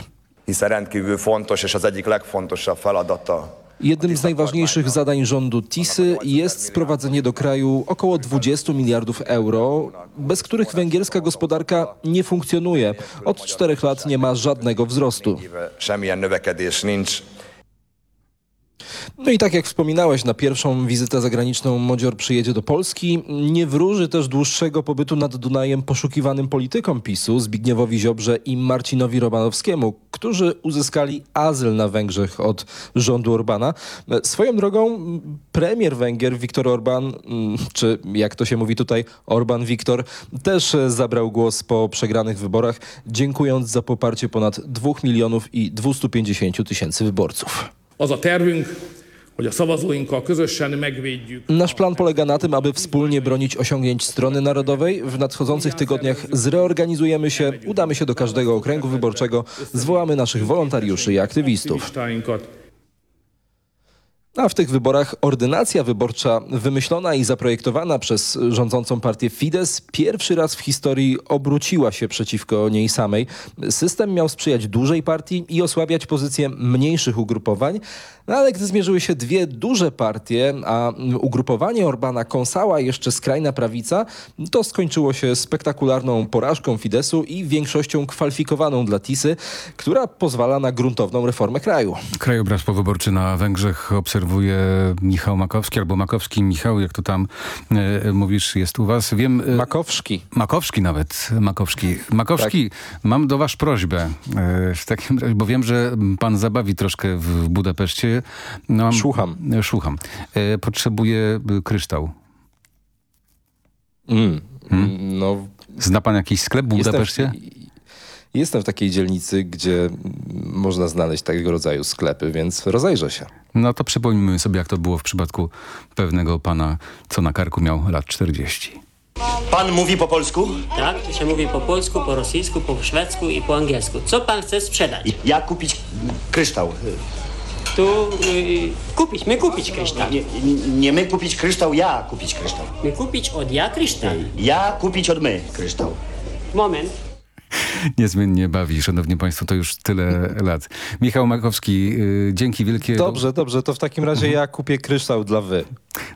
Jednym z najważniejszych zadań rządu TISY jest sprowadzenie do kraju około 20 miliardów euro, bez których węgierska gospodarka nie funkcjonuje. Od czterech lat nie ma żadnego wzrostu. No i tak jak wspominałeś, na pierwszą wizytę zagraniczną Modzior przyjedzie do Polski. Nie wróży też dłuższego pobytu nad Dunajem poszukiwanym politykom PiSu, Zbigniewowi Ziobrze i Marcinowi Romanowskiemu, którzy uzyskali azyl na Węgrzech od rządu Orbana. Swoją drogą premier Węgier Viktor Orban, m, czy jak to się mówi tutaj, Orban Viktor, też zabrał głos po przegranych wyborach, dziękując za poparcie ponad 2 milionów i 250 tysięcy wyborców. Az a tervünk, Nasz plan polega na tym, aby wspólnie bronić osiągnięć strony narodowej. W nadchodzących tygodniach zreorganizujemy się, udamy się do każdego okręgu wyborczego, zwołamy naszych wolontariuszy i aktywistów. A w tych wyborach ordynacja wyborcza wymyślona i zaprojektowana przez rządzącą partię Fidesz pierwszy raz w historii obróciła się przeciwko niej samej. System miał sprzyjać dużej partii i osłabiać pozycję mniejszych ugrupowań, no ale gdy zmierzyły się dwie duże partie, a ugrupowanie Orbana kąsała jeszcze skrajna prawica, to skończyło się spektakularną porażką Fideszu i większością kwalifikowaną dla Tisy, która pozwala na gruntowną reformę kraju. Krajobraz powyborczy na Węgrzech obserwuje Michał Makowski, albo Makowski Michał, jak to tam e, mówisz, jest u was. Wiem, e, Makowski. Makowski nawet, Makowski. Makowski, mam do was prośbę, e, w takim razie, bo wiem, że pan zabawi troszkę w, w Budapeszcie. No, mam- Słucham. e, Słucham. E, potrzebuję e, kryształ. Mm. No, Zna pan jakiś sklep w- Budapeszcie? Jestem w takiej dzielnicy, gdzie można znaleźć tego rodzaju sklepy, więc rozejrzę się. No to przypomnijmy sobie, jak to było w przypadku pewnego pana, co na karku miał lat 40. Pan mówi po polsku? Tak, to się mówi po polsku, po rosyjsku, po szwedzku i po angielsku. Co pan chce sprzedać? Ja kupić kryształ. Tu y, kupić, my kupić kryształ. Nie, nie my kupić kryształ, ja kupić kryształ. My kupić od ja kryształ. Ja kupić od my kryształ. Moment. Niezmiennie bawi, szanowni państwo, to już tyle lat. Michał Makowski, yy, dzięki wielkie. Dobrze, dobrze, to w takim razie ja kupię kryształ dla wy.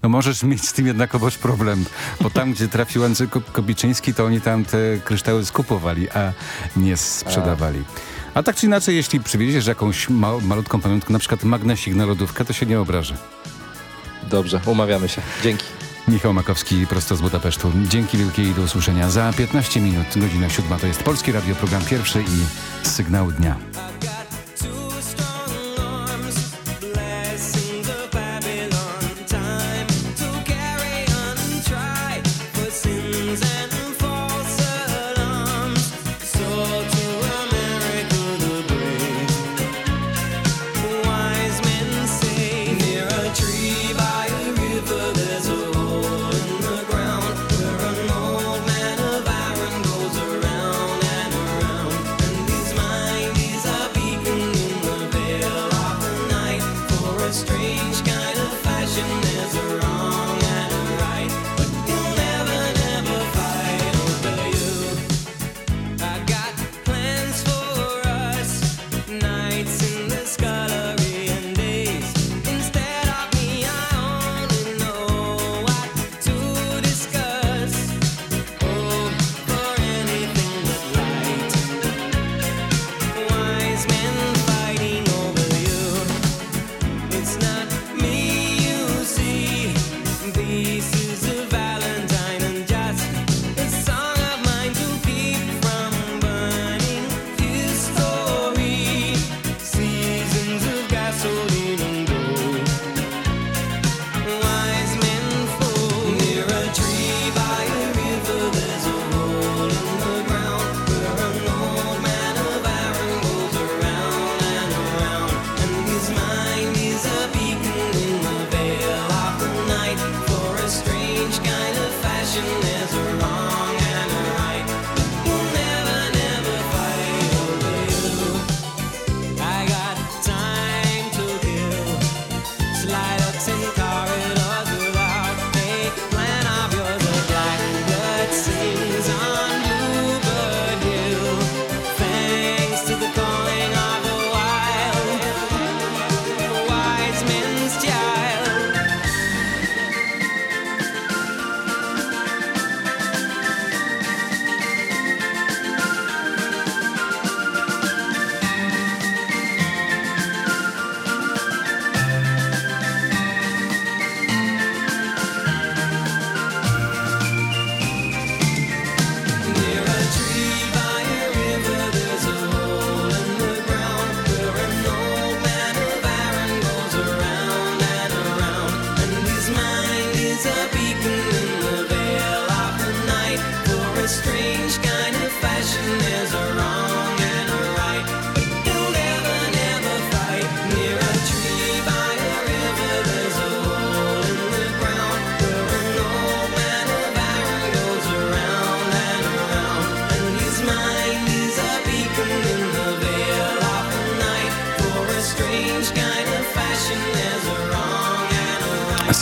No możesz mieć z tym jednakowoż problem, bo tam, gdzie trafił Andrzej Kobiczyński, to oni tam te kryształy skupowali, a nie sprzedawali. A tak czy inaczej, jeśli przywieziesz jakąś ma malutką pamiątkę, na przykład magnesik na lodówkę, to się nie obrażę. Dobrze, umawiamy się. Dzięki. Michał Makowski prosto z Budapesztu. Dzięki wielkiej do usłyszenia. Za 15 minut, godzina siódma, to jest Polski Radio, program pierwszy i Sygnał Dnia.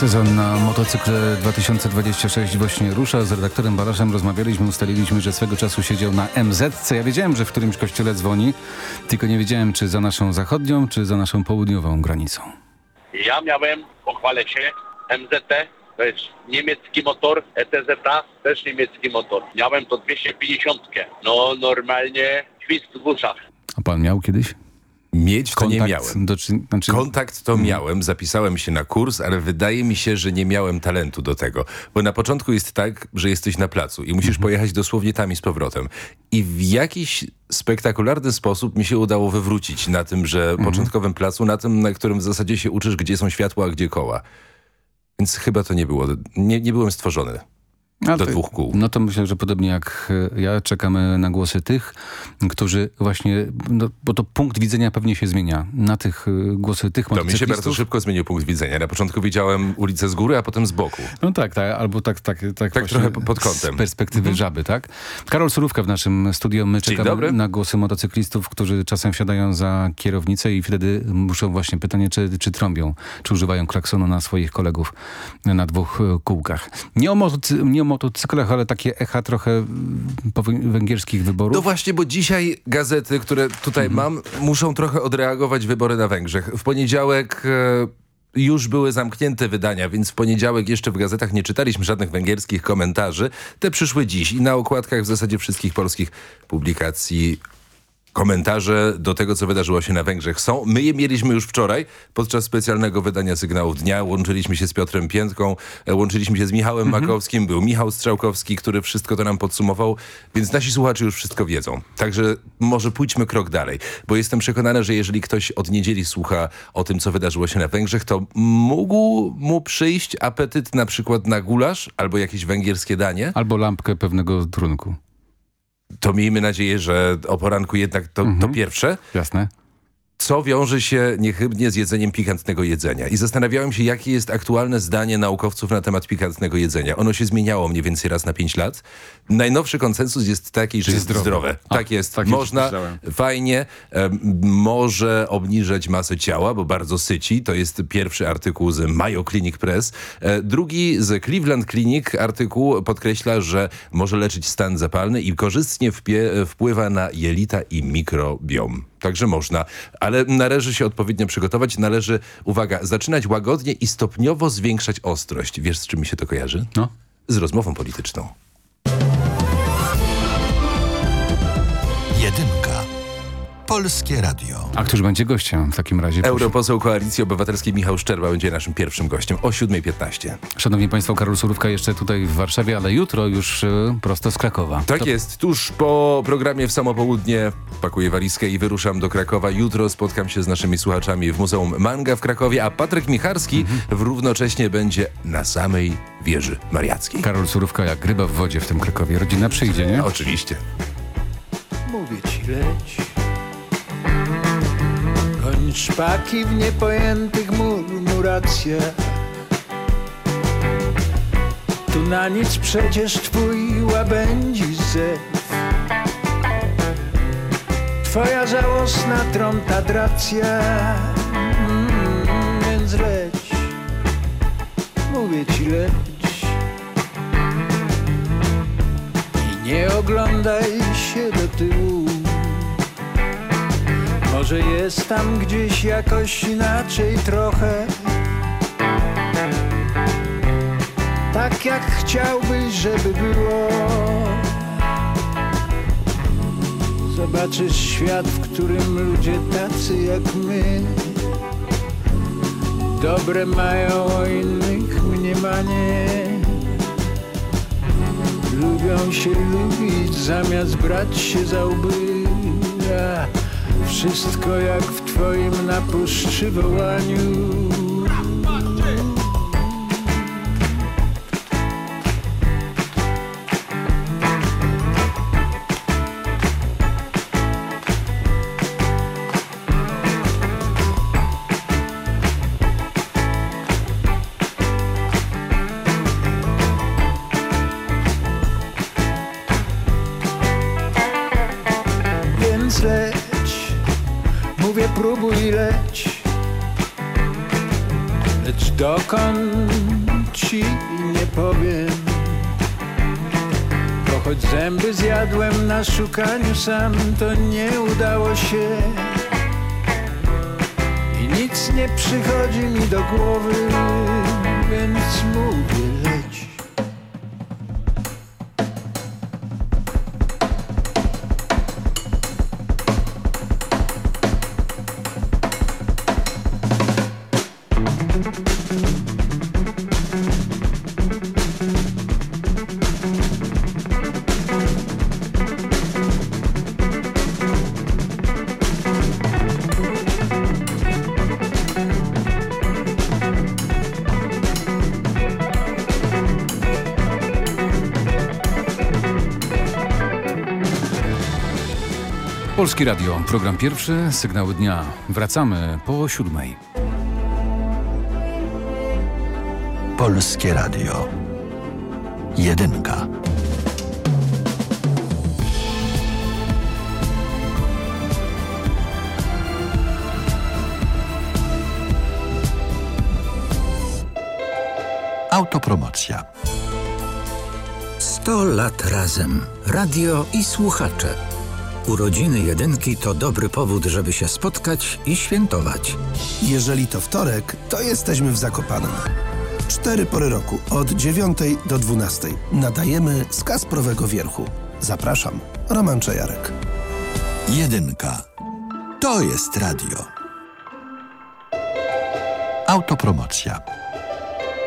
Sezon na motocykle 2026 właśnie rusza. Z redaktorem Balaszem rozmawialiśmy, ustaliliśmy, że swego czasu siedział na MZ. Ja wiedziałem, że w którymś kościele dzwoni, tylko nie wiedziałem, czy za naszą zachodnią, czy za naszą południową granicą. Ja miałem, pochwalę się, MZT, to jest niemiecki motor, ETZ też niemiecki motor. Miałem to 250. No normalnie świst w uszach. A pan miał kiedyś? Mieć to Kontakt nie miałem. Do, czy, znaczy... Kontakt to miałem, zapisałem się na kurs, ale wydaje mi się, że nie miałem talentu do tego. Bo na początku jest tak, że jesteś na placu i musisz pojechać dosłownie tam i z powrotem. I w jakiś spektakularny sposób mi się udało wywrócić na tym, że początkowym placu, na tym, na którym w zasadzie się uczysz, gdzie są światła, a gdzie koła. Więc chyba to nie było, nie, nie byłem stworzony. Do dwóch kół. No to myślę, że podobnie jak e, ja czekamy na głosy tych, którzy właśnie, no, bo to punkt widzenia pewnie się zmienia. Na tych e, głosy tych To mi się bardzo szybko zmienił punkt widzenia. Na początku widziałem ulicę z góry, a potem z boku. No tak, tak albo tak, tak, tak, Tak trochę po- pod kątem. Z perspektywy żaby, tak? Karol Surówka w naszym studiu. My Dzień czekamy dobry. na głosy motocyklistów, którzy czasem wsiadają za kierownicę i wtedy muszą właśnie pytanie, czy, czy trąbią, czy używają klaksonu na swoich kolegów na dwóch e, kółkach. Nie o, motocy nie o motocyklach, ale takie echa trochę po wę- węgierskich wyborów. No właśnie, bo dzisiaj gazety, które tutaj mam, muszą trochę odreagować wybory na Węgrzech. W poniedziałek... E, już były zamknięte wydania, więc w poniedziałek jeszcze w gazetach nie czytaliśmy żadnych węgierskich komentarzy. Te przyszły dziś i na okładkach w zasadzie wszystkich polskich publikacji komentarze do tego, co wydarzyło się na Węgrzech są. My je mieliśmy już wczoraj podczas specjalnego wydania Sygnałów Dnia. Łączyliśmy się z Piotrem Piętką, e, łączyliśmy się z Michałem Makowskim, był Michał Strzałkowski, który wszystko to nam podsumował, więc nasi słuchacze już wszystko wiedzą. Także może pójdźmy krok dalej, bo jestem przekonany, że jeżeli ktoś od niedzieli słucha o tym, co wydarzyło się na Węgrzech, to mógł mu przyjść apetyt na przykład na gulasz albo jakieś węgierskie danie. Albo lampkę pewnego trunku. To miejmy nadzieję, że o poranku jednak to, to pierwsze. Jasne. Co wiąże się niechybnie z jedzeniem pikantnego jedzenia. I zastanawiałem się, jakie jest aktualne zdanie naukowców na temat pikantnego jedzenia. Ono się zmieniało mniej więcej raz na pięć lat. Najnowszy konsensus jest taki, że jest zdrowe. zdrowe. A, tak jest. tak Można, fajnie, em, może obniżać masę ciała, bo bardzo syci. To jest pierwszy artykuł z Mayo Clinic Press. E, drugi z Cleveland Clinic artykuł podkreśla, że może leczyć stan zapalny i korzystnie wpływa na jelita i mikrobiom. Także można, ale należy się odpowiednio przygotować. Należy, uwaga, zaczynać łagodnie i stopniowo zwiększać ostrość. Wiesz, z czym mi się to kojarzy? No. Z rozmową polityczną. Polskie Radio. A któż będzie gościem w takim razie? Europoseł Koalicji Obywatelskiej Michał Szczerba będzie naszym pierwszym gościem o 7.15. Szanowni Państwo, Karol Surówka jeszcze tutaj w Warszawie, ale jutro już y, prosto z Krakowa. Tak To- jest. Tuż po programie w samo południe pakuję walizkę i wyruszam do Krakowa. Jutro spotkam się z naszymi słuchaczami w Muzeum Manga w Krakowie, a Patryk Micharski Mhm. w równocześnie będzie na samej wieży mariackiej. Karol Surówka jak ryba w wodzie w tym Krakowie. Rodzina przyjdzie, nie? Oczywiście. Mówię ci leć szpaki w niepojętych murmuracjach Tu na nic przecież twój łabędzi zew. Twoja żałosna trątadracja mm, Więc leć. Mówię ci leć. I nie oglądaj się do tyłu Może jest tam gdzieś jakoś inaczej trochę? Tak jak chciałbyś, żeby było. Zobaczysz świat, w którym ludzie tacy jak my. Dobre mają o innych mniemanie. Lubią się lubić zamiast brać się za łby Wszystko jak w twoim na puszczy wołaniu sam To nie udało się. I nic nie przychodzi mi do głowy Polskie Radio, program pierwszy, sygnały dnia. Wracamy po siódmej. Polskie Radio. Jedynka. Autopromocja. 100 lat razem. Radio i słuchacze. Urodziny jedynki to dobry powód, żeby się spotkać i świętować. Jeżeli to wtorek, to jesteśmy w Zakopanem. Cztery pory roku, od 9 do 12. Nadajemy z Kasprowego Wierchu. Zapraszam, Roman Czajarek. Jedynka. To jest radio. Autopromocja.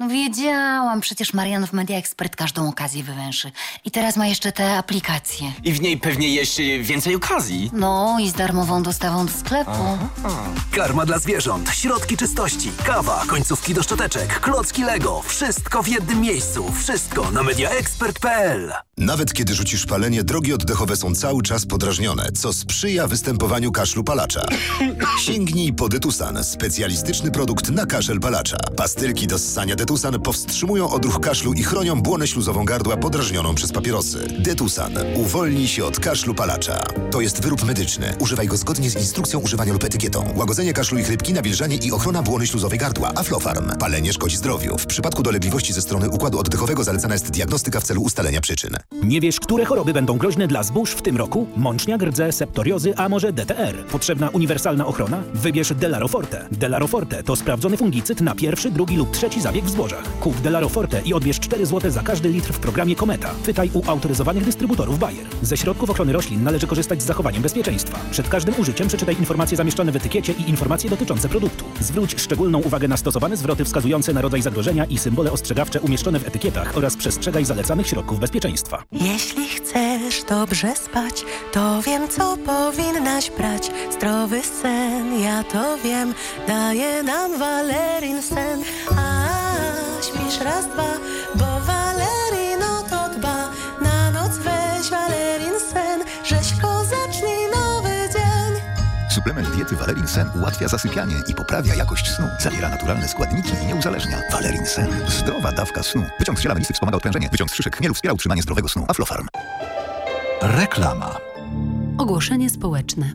No wiedziałam, przecież Marian w Media Expert każdą okazję wywęszy. I teraz ma jeszcze te aplikacje. I w niej pewnie jeszcze więcej okazji. No i z darmową dostawą do sklepu. Karma dla zwierząt, środki czystości, kawa, końcówki do szczoteczek, klocki Lego. Wszystko w jednym miejscu. Wszystko na mediaexpert.pl. Nawet kiedy rzucisz palenie, drogi oddechowe są cały czas podrażnione, co sprzyja występowaniu kaszlu palacza. Sięgnij po Detusan, specjalistyczny produkt na kaszel palacza. Pastylki do ssania Detusan powstrzymują odruch kaszlu i chronią błonę śluzową gardła podrażnioną przez papierosy. Detusan. Uwolnij się od kaszlu palacza. To jest wyrób medyczny. Używaj go zgodnie z instrukcją używania lub etykietą. Łagodzenie kaszlu i chrypki, nawilżanie i ochrona błony śluzowej gardła. Aflofarm. Palenie szkodzi zdrowiu. W przypadku dolegliwości ze strony układu oddechowego zalecana jest diagnostyka w celu ustalenia przyczyn. Nie wiesz, które choroby będą groźne dla zbóż w tym roku? Mączniak, rdze, septoriozy, a może DTR? Potrzebna uniwersalna ochrona? Wybierz Delaroforte. Delaroforte to sprawdzony fungicyd na pierwszy, drugi lub trzeci zabieg w Kup Delaroforte i odbierz 4 zł za każdy litr w programie Kometa. Pytaj u autoryzowanych dystrybutorów Bayer. Ze środków ochrony roślin należy korzystać z zachowaniem bezpieczeństwa. Przed każdym użyciem przeczytaj informacje zamieszczone w etykiecie i informacje dotyczące produktu. Zwróć szczególną uwagę na stosowane zwroty wskazujące na rodzaj zagrożenia i symbole ostrzegawcze umieszczone w etykietach oraz przestrzegaj zalecanych środków bezpieczeństwa. Jeśli chcesz dobrze spać, to wiem, co powinnaś brać. Zdrowy sen, ja to wiem, daje nam Valerin sen. A raz, dwa, bo Valerino to dba. Na noc weź Valerin sen, rzeźko zacznij nowy dzień. Suplement diety Valerin Sen ułatwia zasypianie i poprawia jakość snu. Zawiera naturalne składniki i nie uzależnia. Valerin Sen. Zdrowa dawka snu. Wyciąg z ziela melisy wspomaga odprężenie. Wyciąg z szyszek chmielu wspiera utrzymanie zdrowego snu. Aflofarm. Reklama. Ogłoszenie społeczne.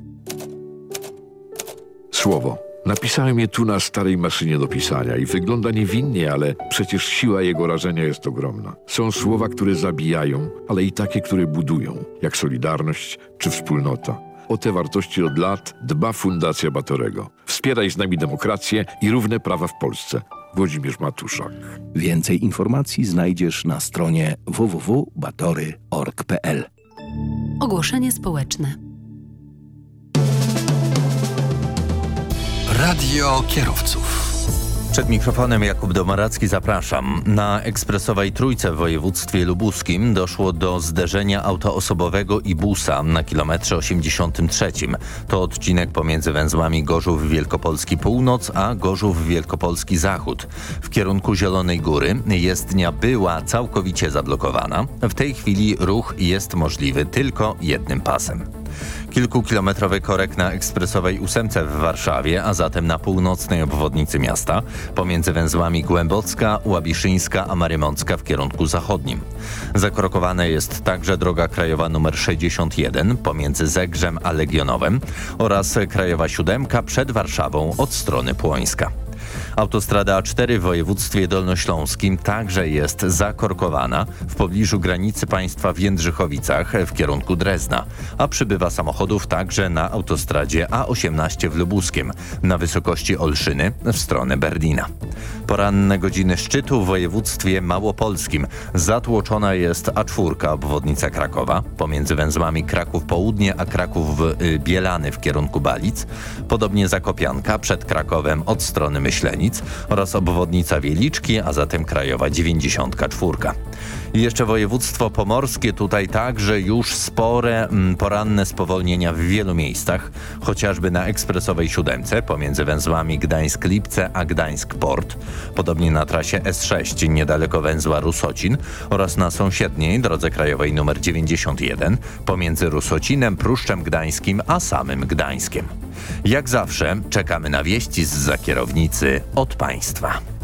Słowo. Napisałem je tu na starej maszynie do pisania i wygląda niewinnie, ale przecież siła jego rażenia jest ogromna. Są słowa, które zabijają, ale i takie, które budują, jak solidarność czy wspólnota. O te wartości od lat dba Fundacja Batorego. Wspieraj z nami demokrację i równe prawa w Polsce. Włodzimierz Matuszak. Więcej informacji znajdziesz na stronie www.batory.org.pl. Ogłoszenie społeczne. Radio kierowców. Przed mikrofonem Jakub Domaracki zapraszam. Na ekspresowej trójce w województwie lubuskim doszło do zderzenia auta osobowego i busa na kilometrze 83. To odcinek pomiędzy węzłami Gorzów Wielkopolski Północ a Gorzów Wielkopolski Zachód. W kierunku Zielonej Góry jezdnia była całkowicie zablokowana. W tej chwili ruch jest możliwy tylko jednym pasem. Kilkukilometrowy korek na ekspresowej ósemce w Warszawie, a zatem na północnej obwodnicy miasta, pomiędzy węzłami Głębocka, Łabiszyńska a Marymącka w kierunku zachodnim. Zakorokowana jest także droga krajowa nr 61 pomiędzy Zegrzem a Legionowem oraz krajowa siódemka przed Warszawą od strony Płońska. Autostrada A4 w województwie dolnośląskim także jest zakorkowana w pobliżu granicy państwa w Jędrzychowicach w kierunku Drezna, a przybywa samochodów także na autostradzie A18 w Lubuskiem na wysokości Olszyny w stronę Berlina. Poranne godziny szczytu w województwie małopolskim. Zatłoczona jest A4 obwodnica Krakowa. Pomiędzy węzłami Kraków Południe a Kraków Bielany w kierunku Balic, podobnie Zakopianka przed Krakowem od strony Oraz obwodnica Wieliczki, a zatem krajowa 94. I jeszcze województwo pomorskie, tutaj także już spore mm, poranne spowolnienia w wielu miejscach, chociażby na ekspresowej siódemce pomiędzy węzłami Gdańsk-Lipce a Gdańsk-Port, podobnie na trasie S6 niedaleko węzła Rusocin oraz na sąsiedniej drodze krajowej nr 91 pomiędzy Rusocinem, Pruszczem Gdańskim a samym Gdańskiem. Jak zawsze czekamy na wieści z kierownicy od państwa.